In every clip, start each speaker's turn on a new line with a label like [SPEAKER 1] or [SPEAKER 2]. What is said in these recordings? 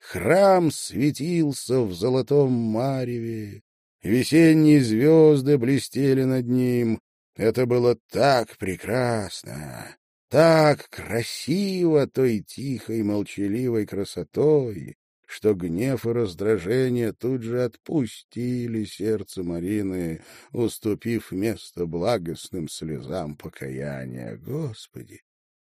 [SPEAKER 1] Храм светился в золотом мареве. Весенние звезды блестели над ним. Это было так прекрасно, так красиво той тихой молчаливой красотой, что гнев и раздражение тут же отпустили сердце Марины, уступив место благостным слезам покаяния. Господи!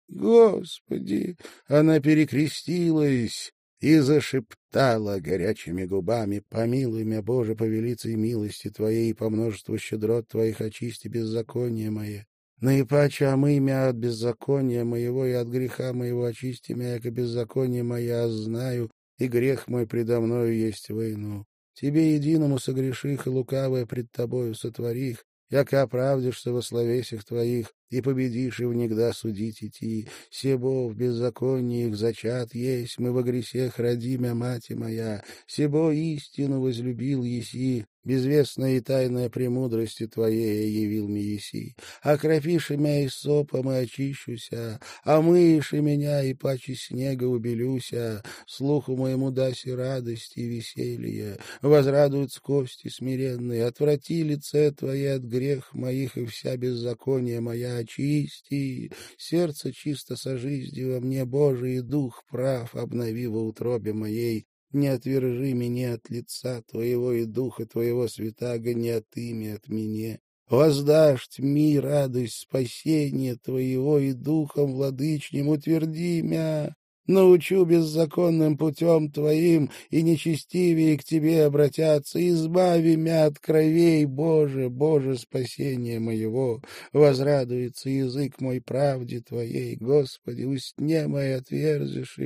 [SPEAKER 1] Господи! Она перекрестилась и зашептала горячими губами, «Помилуй меня, Боже, по велицей милости Твоей и по множеству щедрот Твоих очисти беззаконие мое. Наипаче омы мя от беззакония моего и от греха моего очисти мя, яко беззаконие мое знаю, и грех мой предо мною есть войну. Тебе единому согреших и лукавое пред тобою сотворих, яко оправдишься во словесях твоих, и победишь, и внегда судить идти. Себо в беззаконии их зачат есть, мы во гресех родимя, мать моя, себо истину возлюбил еси, Безвестная и тайная премудрости Твоей явил мне еси. Окропиши меня и сопом, и очищуся, а мыши меня, и паче снега убелюся. Слуху моему даси радости и веселье. Возрадуются кости смиренные. Отврати лице Твое от грех моих, и вся беззаконие моя очисти. Сердце чисто сожизди во мне, Божий, и дух прав обнови во утробе моей не отвержи меня от лица Твоего и Духа Твоего святаго, не от отыми от меня. Воздашь тьми радость спасения Твоего и Духом Владычним утверди мя научу беззаконным путем Твоим, и нечестивее к Тебе обратятся. Избави мя от кровей, Боже, Боже, спасение моего. Возрадуется язык мой правде Твоей, Господи, устне мои отверзишь,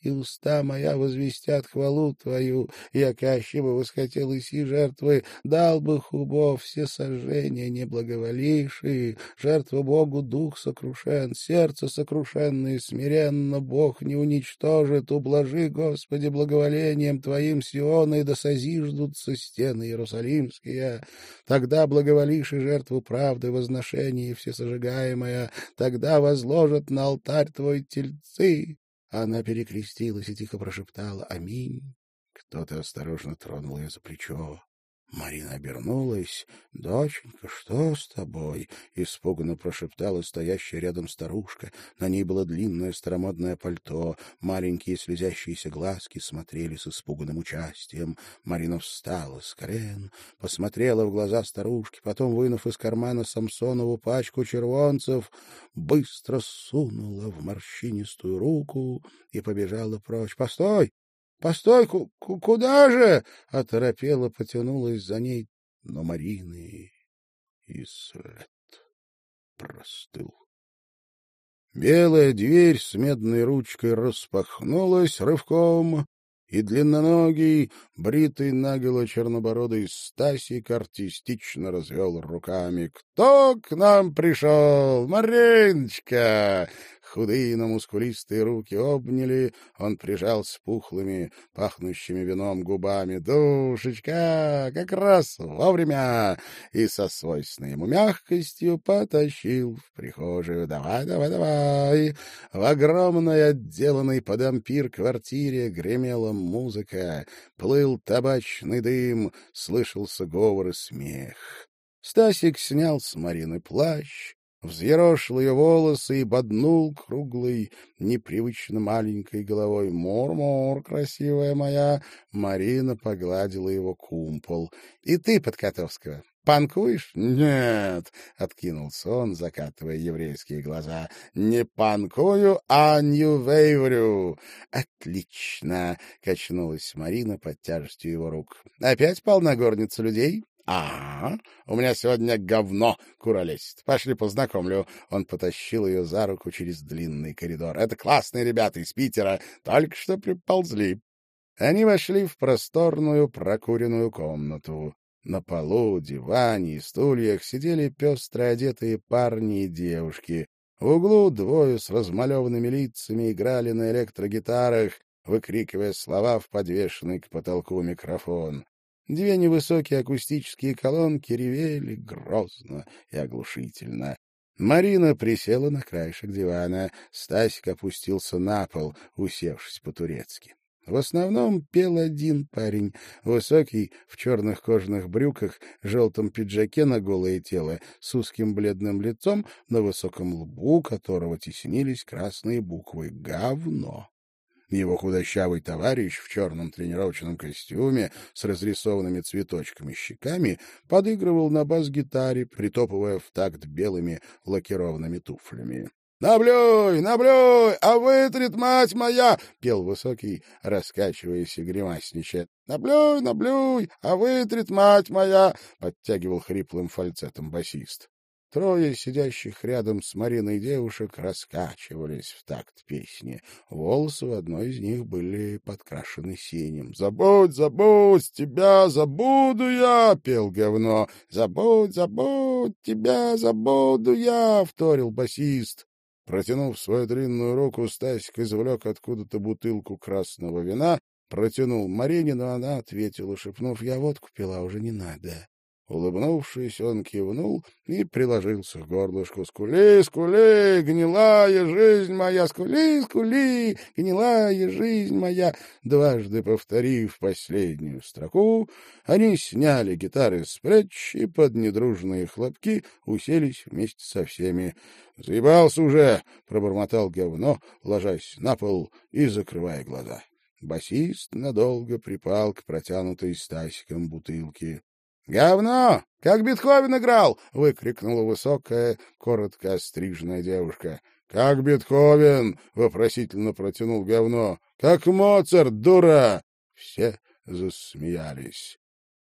[SPEAKER 1] и уста моя возвестят хвалу Твою. Я каще бы восхотел и си жертвы, дал бы хубо все сожжения неблаговолившие, жертву Богу дух сокрушен, сердце сокрушенное, смиренно Бог не уничтожит, ублажи, Господи, благоволением Твоим Сиона, и да созиждутся стены Иерусалимские. Тогда благоволишь и жертву правды, возношение всесожигаемое, тогда возложат на алтарь Твой тельцы. Она перекрестилась и тихо прошептала «Аминь». Кто-то осторожно тронул ее за плечо. Марина обернулась. — Доченька, что с тобой? — испуганно прошептала стоящая рядом старушка. На ней было длинное старомодное пальто. Маленькие слезящиеся глазки смотрели с испуганным участием. Марина встала с колен, посмотрела в глаза старушки, потом, вынув из кармана Самсонову пачку червонцев, быстро сунула в морщинистую руку и побежала прочь. — Постой! Постой, куда же? Оторопела, потянулась за ней, но Марины и след простыл. Белая дверь с медной ручкой распахнулась рывком, и длинноногий, бритый наголо чернобородый Стасик артистично развел руками. «Кто к нам пришел? Мариночка!» Худые, но мускулистые руки обняли, он прижал с пухлыми, пахнущими вином губами. «Душечка, как раз вовремя!» И со свойственной ему мягкостью потащил в прихожую. «Давай, давай, давай!» В огромной, отделанной под ампир квартире гремела музыка, плыл табачный дым, слышался говор и смех. Стасик снял с Марины плащ, взъерошил ее волосы и боднул круглой, непривычно маленькой головой. «Мур-мур, красивая моя!» Марина погладила его кумпол. «И ты, Подкотовского, панкуешь?» «Нет!» — откинулся он, закатывая еврейские глаза. «Не панкую, а нью-вейврю!» «Отлично!» — качнулась Марина под тяжестью его рук. «Опять полна горница людей?» «Ага, у меня сегодня говно куролесит. Пошли познакомлю». Он потащил ее за руку через длинный коридор. «Это классные ребята из Питера, только что приползли». Они вошли в просторную прокуренную комнату. На полу, диване и стульях сидели пестро одетые парни и девушки. В углу двое с размалеванными лицами играли на электрогитарах, выкрикивая слова в подвешенный к потолку микрофон. Две невысокие акустические колонки ревели грозно и оглушительно. Марина присела на краешек дивана. Стасик опустился на пол, усевшись по-турецки. В основном пел один парень, высокий, в черных кожаных брюках, желтом пиджаке на голое тело, с узким бледным лицом, на высоком лбу которого теснились красные буквы «Говно». Его худощавый товарищ в черном тренировочном костюме с разрисованными цветочками щеками подыгрывал на бас-гитаре, притопывая в такт белыми лакированными туфлями. «Наблюй, наблюй, а вытрет, мать моя!» — пел высокий, раскачиваясь и гримасничая. «Наблюй, наблюй, а вытрет, мать моя!» — подтягивал хриплым фальцетом басист. Трое сидящих рядом с Мариной девушек раскачивались в такт песни. Волосы у одной из них были подкрашены синим. «Забудь, забудь, тебя забуду я!» — пел говно. «Забудь, забудь, тебя забуду я!» — вторил басист. Протянув свою длинную руку, Стасик извлек откуда-то бутылку красного вина, протянул Марине, но она ответила, шепнув, «Я водку пила, уже не надо». Улыбнувшись, он кивнул и приложился к горлышку. «Скули, скули, гнилая жизнь моя! Скули, скули, гнилая жизнь моя!» Дважды повторив последнюю строку, они сняли гитары с плеч и под недружные хлопки уселись вместе со всеми. «Заебался уже!» — пробормотал говно, ложась на пол и закрывая глаза. Басист надолго припал к протянутой Стасиком бутылке. «Говно! Как Бетховен играл!» — выкрикнула высокая, коротко остриженная девушка. «Как Бетховен!» — вопросительно протянул говно. «Как Моцарт, дура!» Все засмеялись.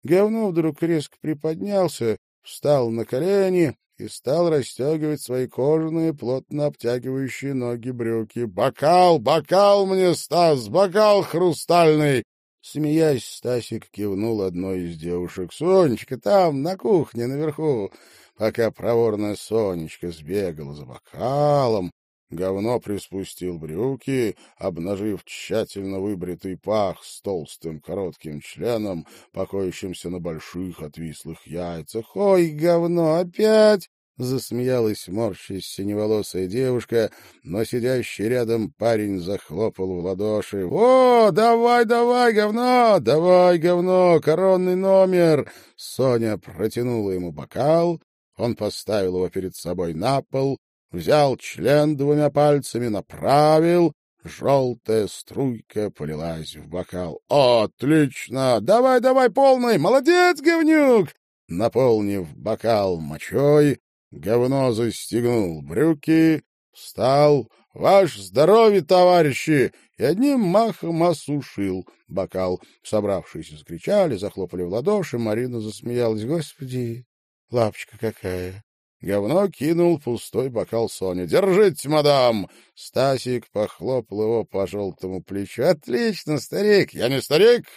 [SPEAKER 1] Говно вдруг резко приподнялся, встал на колени и стал расстегивать свои кожаные, плотно обтягивающие ноги брюки. «Бокал! Бокал мне, Стас! Бокал хрустальный!» Смеясь, Стасик кивнул одной из девушек. — Сонечка там, на кухне, наверху. Пока проворная Сонечка сбегала за бокалом, говно приспустил брюки, обнажив тщательно выбритый пах с толстым коротким членом, покоящимся на больших отвислых яйцах. — Ой, говно, опять! Засмеялась морщась синеволосая девушка, но сидящий рядом парень захлопал в ладоши. «О, давай, давай, говно! Давай, говно! Коронный номер!» Соня протянула ему бокал, он поставил его перед собой на пол, взял член двумя пальцами, направил, Желтая струйка полилась в бокал. «Отлично! Давай, давай, полный! Молодец, говнюк!» Наполнив бокал мочой, Говно застегнул брюки, встал. «Ваш здоровье, товарищи!» И одним махом осушил бокал. Собравшиеся закричали, захлопали в ладоши. Марина засмеялась. «Господи, лапочка какая!» Говно кинул пустой бокал Соне. «Держите, мадам!» Стасик похлопал его по желтому плечу. «Отлично, старик! Я не старик!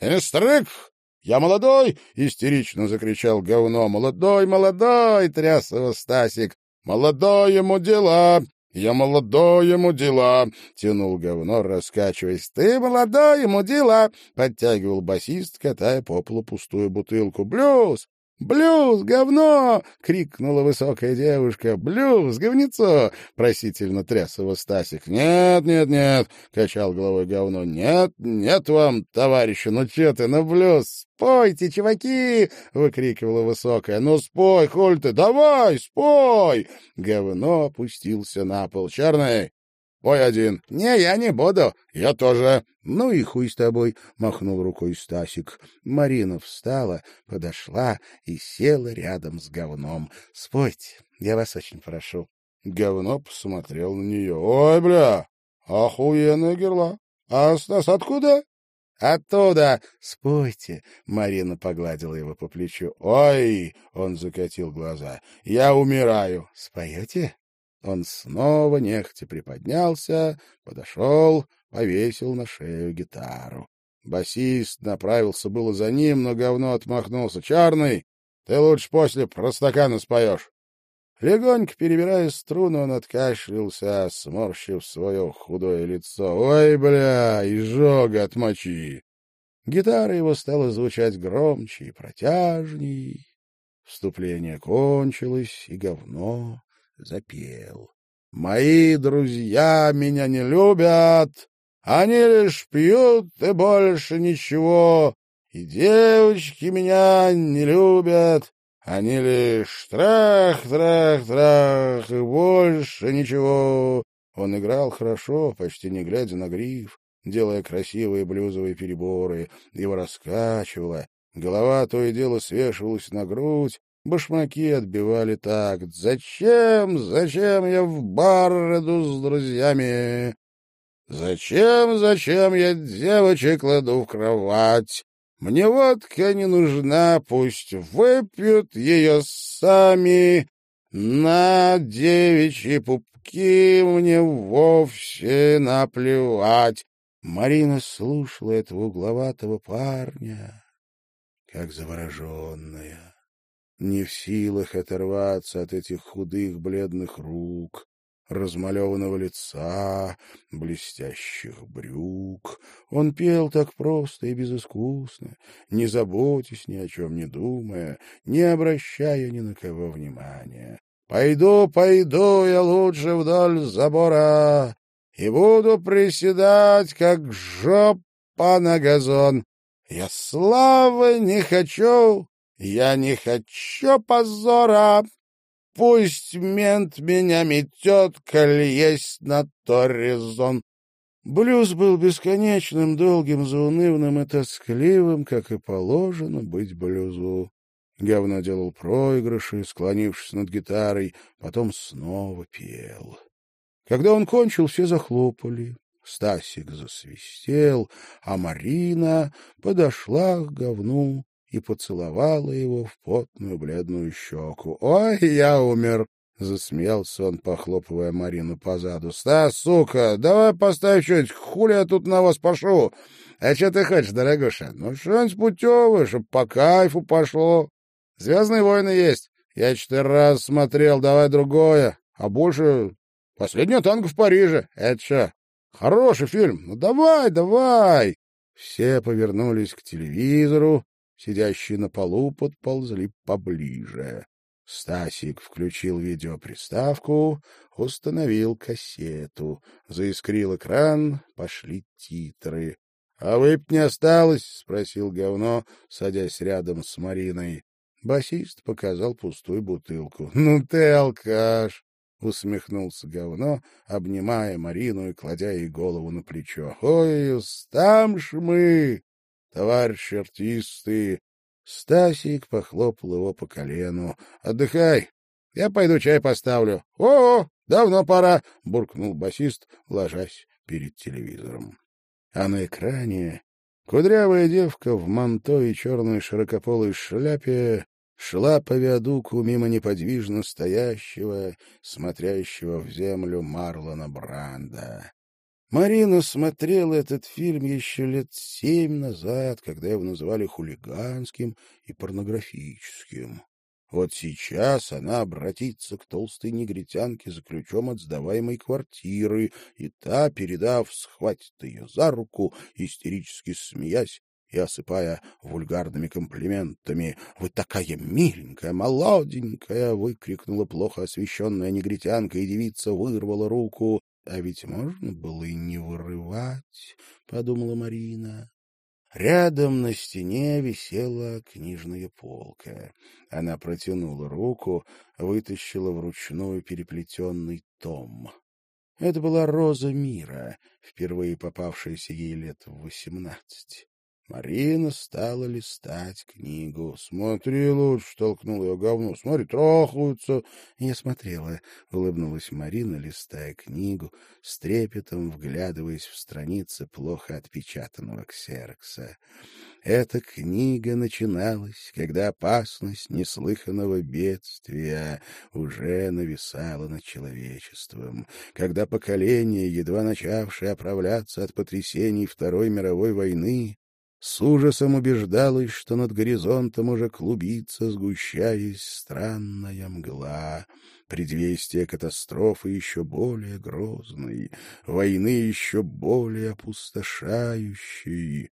[SPEAKER 1] Я не старик! «Я молодой!» — истерично закричал говно. «Молодой, молодой!» — тряс его Стасик. «Молодой ему дела! Я молодой ему дела!» — тянул говно, раскачиваясь. «Ты молодой ему дела!» — подтягивал басист, катая по полу пустую бутылку. «Блюз! «Блюз, говно!» — крикнула высокая девушка. «Блюз, говнецо!» — просительно тряс его Стасик. «Нет, нет, нет!» — качал головой говно. «Нет, нет вам, товарищи, ну че ты, ну блюз! Спойте, чуваки!» — выкрикивала высокая. «Ну спой, холь ты, давай, спой!» Говно опустился на пол. «Черный, Пой один. — Не, я не буду. — Я тоже. — Ну и хуй с тобой, — махнул рукой Стасик. Марина встала, подошла и села рядом с говном. — Спойте, я вас очень прошу. Говно посмотрел на нее. — Ой, бля, охуенная герла. А Стас откуда? — Оттуда! Спойте! — Марина погладила его по плечу. — Ой! — он закатил глаза. — Я умираю. — Споете? Он снова нехотя приподнялся, подошел, повесил на шею гитару. Басист направился было за ним, но говно отмахнулся. — Чарный, ты лучше после про стакана споешь. Легонько перебирая струны, он откашлялся, сморщив свое худое лицо. «Ой, бля, изжога отмочи!» Гитара его стала звучать громче и протяжней. Вступление кончилось, и говно запел. «Мои друзья меня не любят, Они лишь пьют и больше ничего. И девочки меня не любят. Они лишь трах, трах, трах, и больше ничего. Он играл хорошо, почти не глядя на гриф, делая красивые блюзовые переборы. Его раскачивало, голова то и дело свешивалась на грудь, башмаки отбивали так. «Зачем, зачем я в бар иду с друзьями? Зачем, зачем я девочек кладу в кровать? Мне водка не нужна, пусть выпьют ее сами. На девичьи пупки мне вовсе наплевать. Марина слушала этого угловатого парня, как завороженная, не в силах оторваться от этих худых бледных рук, размалеванного лица, блестящих брюк. Он пел так просто и безыскусно, не заботясь ни о чем, не думая, не обращая ни на кого внимания. «Пойду, пойду я лучше вдоль забора и буду приседать, как жопа на газон. Я славы не хочу, я не хочу позора, Пусть мент меня метет, коль есть на то резон. Блюз был бесконечным, долгим, заунывным и тоскливым, как и положено быть блюзу. Говно делал проигрыши, склонившись над гитарой, потом снова пел. Когда он кончил, все захлопали. Стасик засвистел, а Марина подошла к говну и поцеловала его в потную бледную щеку. «Ой, я умер!» — засмеялся он, похлопывая Марину по заду. «Стас, сука, давай поставь что-нибудь, хули я тут на вас пошу? А что ты хочешь, дорогуша? Ну, что-нибудь путевое, чтоб по кайфу пошло. Звездные войны есть. Я четыре раз смотрел, давай другое. А больше... Последний танк в Париже. Это что? Хороший фильм. Ну, давай, давай!» Все повернулись к телевизору, сидящие на полу, подползли поближе. Стасик включил видеоприставку, установил кассету. Заискрил экран, пошли титры. — А выпить не осталось? — спросил говно, садясь рядом с Мариной. Басист показал пустую бутылку. — Ну ты алкаш! — усмехнулся говно, обнимая Марину и кладя ей голову на плечо. — Ой, устам ж мы! Товарищи артисты. Стасик похлопал его по колену. — Отдыхай, я пойду чай поставлю. — О, давно пора, — буркнул басист, ложась перед телевизором. А на экране кудрявая девка в манто и черной широкополой шляпе шла по виадуку мимо неподвижно стоящего, смотрящего в землю Марлона Бранда. Марина смотрела этот фильм еще лет семь назад, когда его называли хулиганским и порнографическим. Вот сейчас она обратится к толстой негритянке за ключом от сдаваемой квартиры, и та, передав, схватит ее за руку, истерически смеясь и осыпая вульгарными комплиментами. «Вы такая миленькая, молоденькая!» — выкрикнула плохо освещенная негритянка, и девица вырвала руку. А ведь можно было и не вырывать, — подумала Марина. Рядом на стене висела книжная полка. Она протянула руку, вытащила вручную переплетенный том. Это была роза мира, впервые попавшаяся ей лет в восемнадцать. Марина стала листать книгу. — Смотри лучше, — толкнул ее говно. — Смотри, трахаются. Я смотрела, — улыбнулась Марина, листая книгу, с трепетом вглядываясь в страницы плохо отпечатанного ксерокса. Эта книга начиналась, когда опасность неслыханного бедствия уже нависала над человечеством, когда поколение, едва начавшее оправляться от потрясений Второй мировой войны, с ужасом убеждалась, что над горизонтом уже клубится, сгущаясь странная мгла, предвестие катастрофы еще более грозной, войны еще более опустошающей.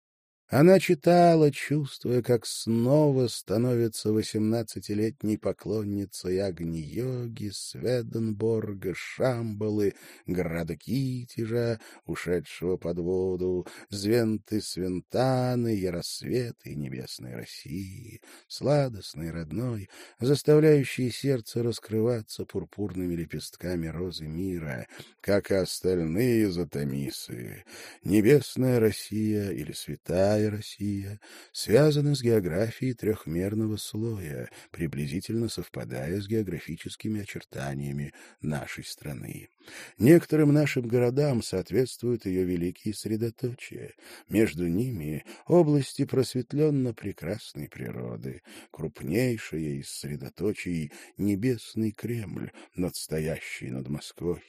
[SPEAKER 1] Она читала, чувствуя, как снова становится восемнадцатилетней поклонницей Агни-йоги, Сведенборга, Шамбалы, Града Китежа, ушедшего под воду, Звенты Свентаны, Яросветы Небесной России, сладостной, родной, заставляющей сердце раскрываться пурпурными лепестками розы мира, как и остальные затомисы. Небесная Россия или святая Большая Россия связана с географией трехмерного слоя, приблизительно совпадая с географическими очертаниями нашей страны. Некоторым нашим городам соответствуют ее великие средоточия. Между ними области просветленно прекрасной природы, крупнейшая из средоточий — небесный Кремль, надстоящий над Москвой.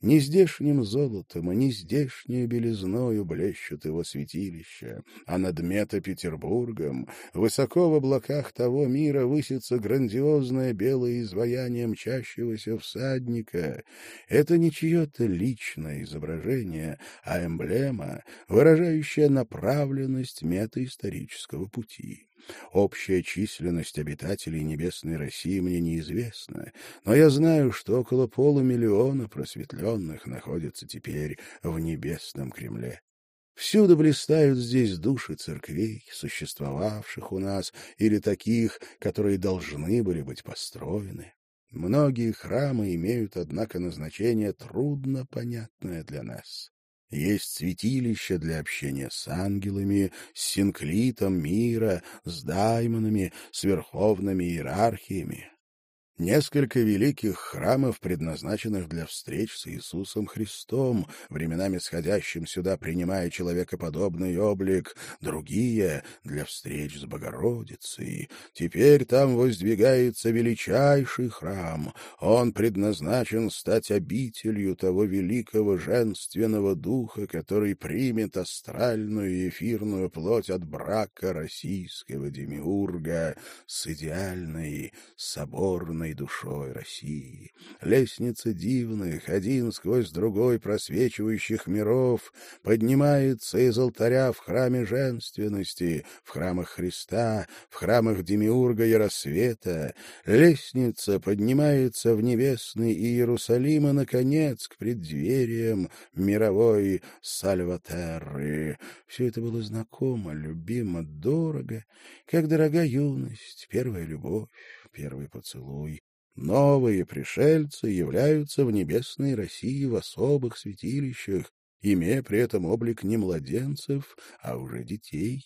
[SPEAKER 1] Не здешним золотом, а не здешней белизною блещут его святилища, а над Мета-Петербургом, высоко в облаках того мира, высится грандиозное белое изваяние мчащегося всадника. Это не чье-то личное изображение, а эмблема, выражающая направленность метаисторического пути. Общая численность обитателей Небесной России мне неизвестна, но я знаю, что около полумиллиона просветленных находятся теперь в Небесном Кремле. Всюду блистают здесь души церквей, существовавших у нас, или таких, которые должны были быть построены. Многие храмы имеют, однако, назначение трудно понятное для нас. Есть святилища для общения с ангелами, с синклитом мира, с даймонами, с верховными иерархиями. Несколько великих храмов, предназначенных для встреч с Иисусом Христом, временами сходящим сюда, принимая человекоподобный облик, другие — для встреч с Богородицей. Теперь там воздвигается величайший храм. Он предназначен стать обителью того великого женственного духа, который примет астральную и эфирную плоть от брака российского демиурга с идеальной соборной самой душой России. Лестница дивных, один сквозь другой просвечивающих миров, поднимается из алтаря в храме женственности, в храмах Христа, в храмах Демиурга и рассвета. Лестница поднимается в небесный Иерусалим и, наконец, к преддвериям мировой Сальватерры. Все это было знакомо, любимо, дорого, как дорога юность, первая любовь первый поцелуй. Новые пришельцы являются в небесной России в особых святилищах, имея при этом облик не младенцев, а уже детей.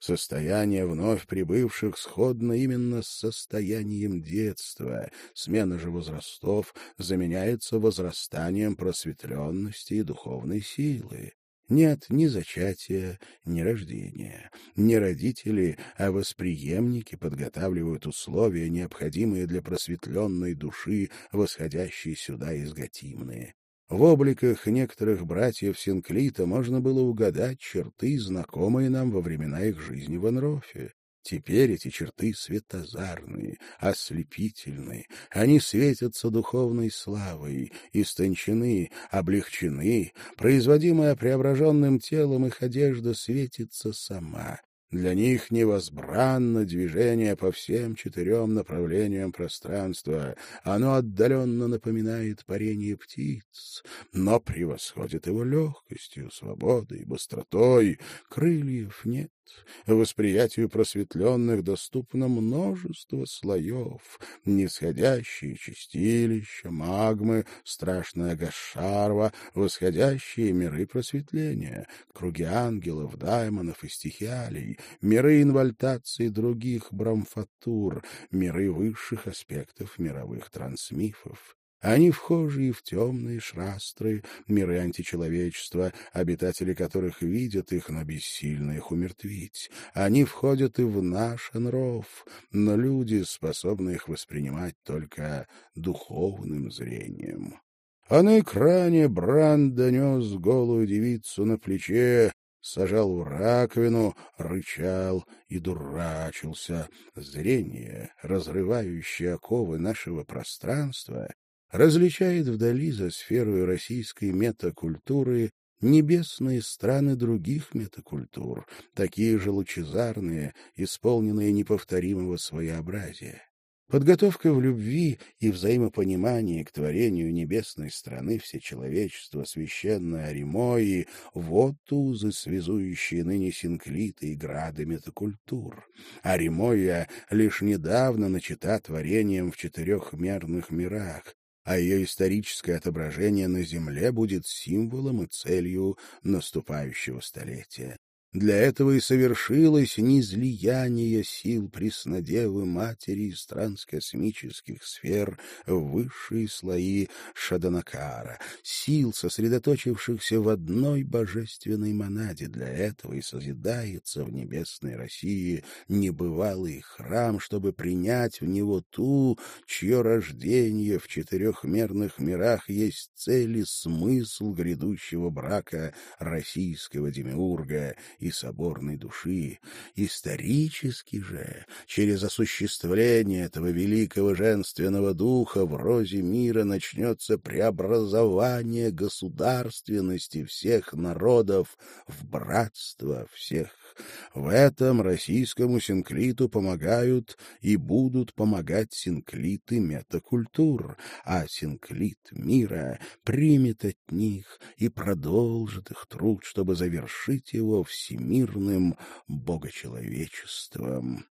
[SPEAKER 1] Состояние вновь прибывших сходно именно с состоянием детства. Смена же возрастов заменяется возрастанием просветленности и духовной силы. Нет ни зачатия, ни рождения. Не родители, а восприемники подготавливают условия, необходимые для просветленной души, восходящей сюда из Гатимны. В обликах некоторых братьев Синклита можно было угадать черты, знакомые нам во времена их жизни в Анрофе. Теперь эти черты светозарные, ослепительные, они светятся духовной славой, истончены, облегчены, производимая преображенным телом их одежда светится сама. Для них невозбранно движение по всем четырем направлениям пространства. Оно отдаленно напоминает парение птиц, но превосходит его легкостью, свободой, быстротой. Крыльев нет, Восприятию просветленных доступно множество слоев, нисходящие чистилища, магмы, страшная гашарва, восходящие миры просветления, круги ангелов, даймонов и стихиалий, миры инвальтации других брамфатур, миры высших аспектов мировых трансмифов. Они вхожи в темные шрастры, миры античеловечества, обитатели которых видят их, но бессильно их умертвить. Они входят и в наш Энров, но люди способны их воспринимать только духовным зрением. А на экране Бранд донес голую девицу на плече, сажал в раковину, рычал и дурачился. Зрение, разрывающее оковы нашего пространства, различает вдали за сферу российской метакультуры небесные страны других метакультур, такие же лучезарные, исполненные неповторимого своеобразия. Подготовка в любви и взаимопонимании к творению небесной страны всечеловечества священной Аримои — вот узы, связующие ныне синклиты и грады метакультур. Аримоя лишь недавно начата творением в четырехмерных мирах, а ее историческое отображение на Земле будет символом и целью наступающего столетия. Для этого и совершилось низлияние сил Преснодевы Матери из транскосмических сфер в высшие слои Шаданакара, сил, сосредоточившихся в одной божественной монаде. Для этого и созидается в небесной России небывалый храм, чтобы принять в него ту, чье рождение в четырехмерных мирах есть цель и смысл грядущего брака российского демиурга и соборной души. Исторически же, через осуществление этого великого женственного духа в розе мира начнется преобразование государственности всех народов в братство всех в этом российскому синклиту помогают и будут помогать синклиты метакультур, а синклит мира примет от них и продолжит их труд, чтобы завершить его всемирным богочеловечеством.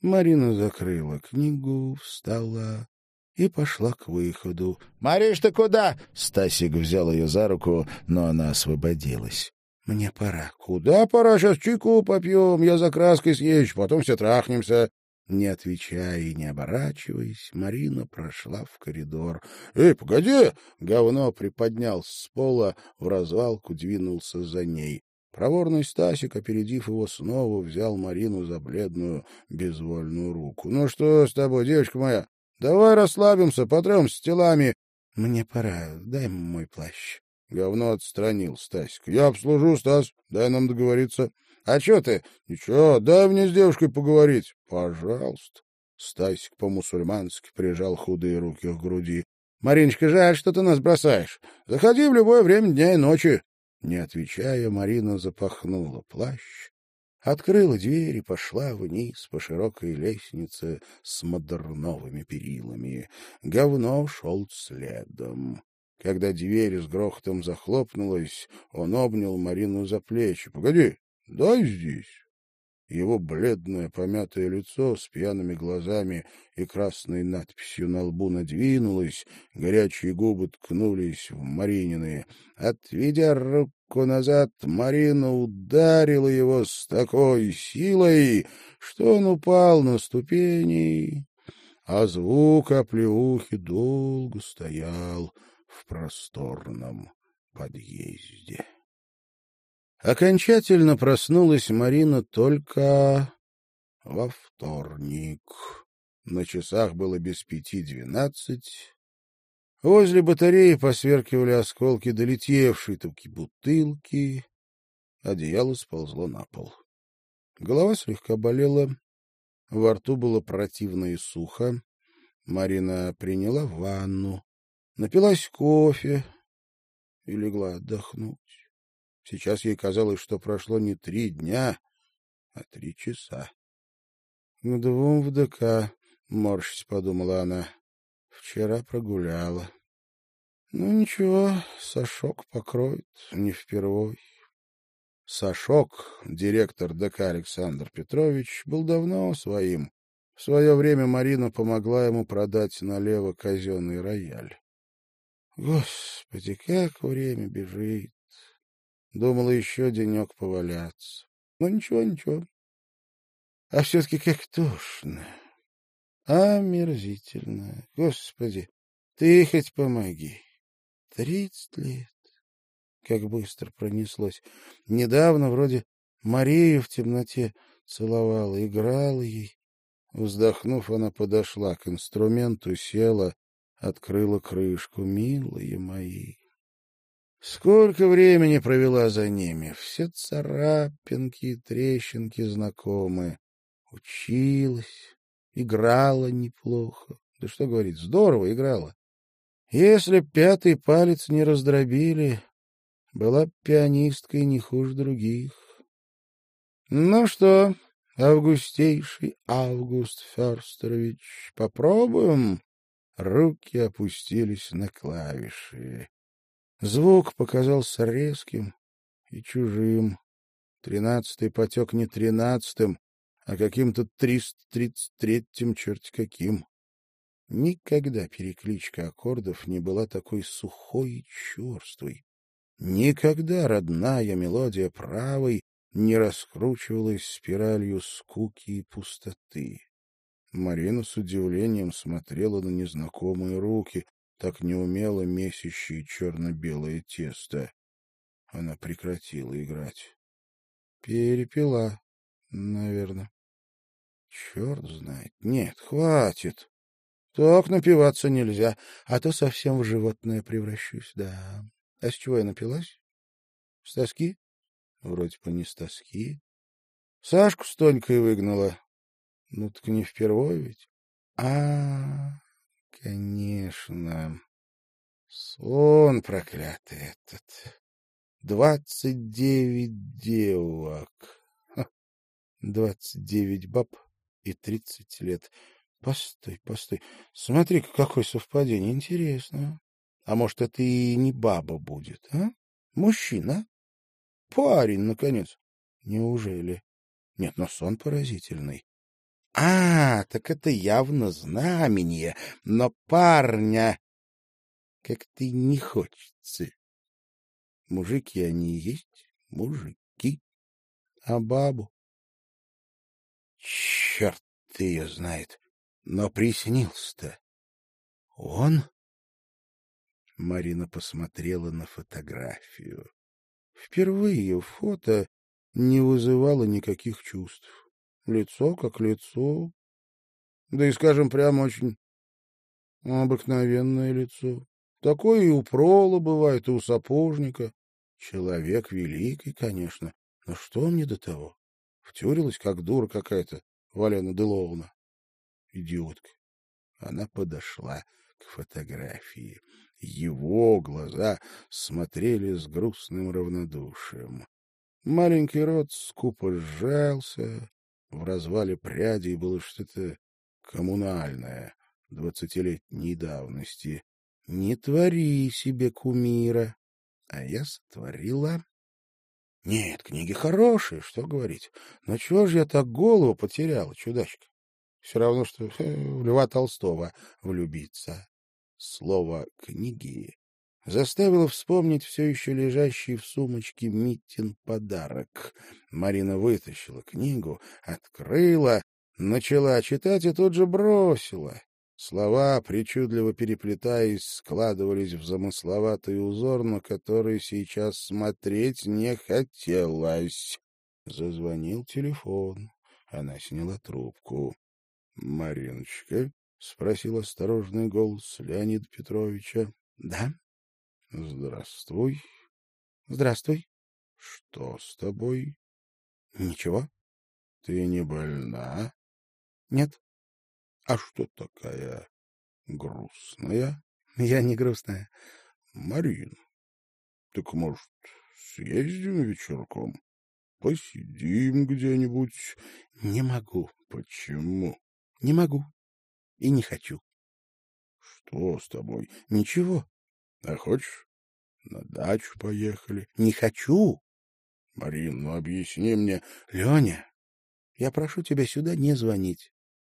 [SPEAKER 1] Марина закрыла книгу, встала и пошла к выходу. — Мариш, ты куда? — Стасик взял ее за руку, но она освободилась. Мне пора. Куда пора? Сейчас чайку попьем, я за краской съезжу, потом все трахнемся. Не отвечая и не оборачиваясь, Марина прошла в коридор. — Эй, погоди! Говно приподнял с пола, в развалку двинулся за ней. Проворный Стасик, опередив его снова, взял Марину за бледную, безвольную руку. — Ну что с тобой, девочка моя? Давай расслабимся, потремся с телами. — Мне пора, дай мой плащ. Говно отстранил Стасик. — Я обслужу, Стас. Дай нам договориться. — А что ты? — Ничего, дай мне с девушкой поговорить. — Пожалуйста. Стасик по-мусульмански прижал худые руки к груди. — Мариночка, жаль, что ты нас бросаешь. Заходи в любое время дня и ночи. Не отвечая, Марина запахнула плащ, открыла дверь и пошла вниз по широкой лестнице с модерновыми перилами. Говно шел следом. Когда дверь с грохотом захлопнулась, он обнял Марину за плечи. — Погоди, дай здесь. Его бледное помятое лицо с пьяными глазами и красной надписью на лбу надвинулось, горячие губы ткнулись в Маринины. Отведя руку назад, Марина ударила его с такой силой, что он упал на ступени, а звук оплеухи долго стоял в просторном подъезде. Окончательно проснулась Марина только во вторник. На часах было без пяти двенадцать. Возле батареи посверкивали осколки долетевшей таки бутылки. Одеяло сползло на пол. Голова слегка болела, во рту было противно и сухо. Марина приняла ванну, напилась кофе и легла отдохнуть. Сейчас ей казалось, что прошло не три дня, а три часа. — К двум в ДК, — морщись подумала она. — Вчера прогуляла. Ну, ничего, Сашок покроет, не впервой. Сашок, директор ДК Александр Петрович, был давно своим. В свое время Марина помогла ему продать налево казенный рояль. Господи, как время бежит! Думала еще денек поваляться. Ну, ничего, ничего. А все-таки как тошно. Омерзительно. Господи, ты хоть помоги. Тридцать лет. Как быстро пронеслось. Недавно вроде Марию в темноте целовала, играла ей. Вздохнув, она подошла к инструменту, села открыла крышку. Милые мои! Сколько времени провела за ними! Все царапинки и трещинки знакомы. Училась, играла неплохо. Да что говорить, здорово играла. Если пятый палец не раздробили, была пианисткой не хуже других. Ну что, августейший Август Ферстерович, попробуем? Руки опустились на клавиши. Звук показался резким и чужим. Тринадцатый потек не тринадцатым, а каким-то триста тридцать третьим, черт каким. Никогда перекличка аккордов не была такой сухой и черствой. Никогда родная мелодия правой не раскручивалась спиралью скуки и пустоты. Марина с удивлением смотрела на незнакомые руки, так неумело месящие черно-белое тесто. Она прекратила играть. Перепила, наверное. Черт знает. Нет, хватит. Так напиваться нельзя, а то совсем в животное превращусь, да. А с чего я напилась? С тоски? Вроде бы не с тоски. Сашку с Тонькой выгнала. Ну так не впервые ведь. А, конечно. Сон проклятый этот. Двадцать девять девок. Двадцать девять баб и тридцать лет. Постой, постой. Смотри, какое совпадение. Интересно. А может, это и не баба будет, а? Мужчина? Парень, наконец. Неужели? Нет, но сон поразительный. А, так это явно знамение, но парня как-то не хочется. Мужики они есть мужики, а бабу? Черт ее знает, но приснился-то. Он? Марина посмотрела на фотографию. Впервые фото не вызывало никаких чувств. Лицо как лицо. Да и, скажем прямо, очень обыкновенное лицо. Такое и у прола бывает, и у сапожника. Человек великий, конечно, но что мне до того? Втюрилась, как дура какая-то, Валена Деловна. Идиотка. Она подошла к фотографии. Его глаза смотрели с грустным равнодушием. Маленький рот скупо сжался, в развале прядей было что-то коммунальное, двадцатилетней давности. Не твори себе кумира, а я сотворила. Нет, книги хорошие, что говорить. Но чего же я так голову потеряла, чудачка? Все равно, что э, в Льва Толстого влюбиться слово «книги» заставило вспомнить все еще лежащий в сумочке Митин подарок. Марина вытащила книгу, открыла, начала читать и тут же бросила. Слова, причудливо переплетаясь, складывались в замысловатый узор, на который сейчас смотреть не хотелось. Зазвонил телефон. Она сняла трубку. — Мариночка, — спросил осторожный голос Леонида Петровича. — Да. — Здравствуй. — Здравствуй. — Что с тобой? — Ничего. — Ты не больна? — Нет. — А что такая грустная? — Я не грустная. — Марин, так, может, съездим вечерком? Посидим где-нибудь? — Не могу. — Почему? — Не могу. И не хочу. — Что с тобой? — Ничего. — А хочешь, на дачу поехали? — Не хочу. — Марин, ну объясни мне. — Леня, я прошу тебя сюда не звонить.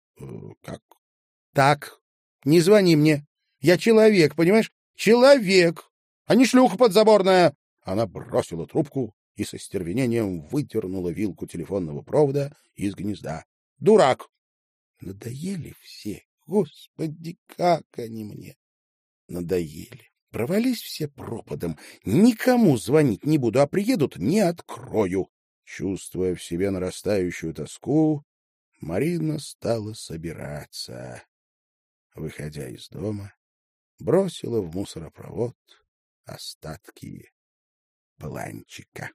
[SPEAKER 1] — Как? — Так. Не звони мне. Я человек, понимаешь? Человек, а не шлюха подзаборная. Она бросила трубку и со стервенением выдернула вилку телефонного провода из гнезда. Дурак! Надоели все. Господи, как они мне надоели. Провались все пропадом. Никому звонить не буду, а приедут — не открою. Чувствуя в себе нарастающую тоску, Марина стала собираться. Выходя из дома, бросила в мусоропровод остатки планчика.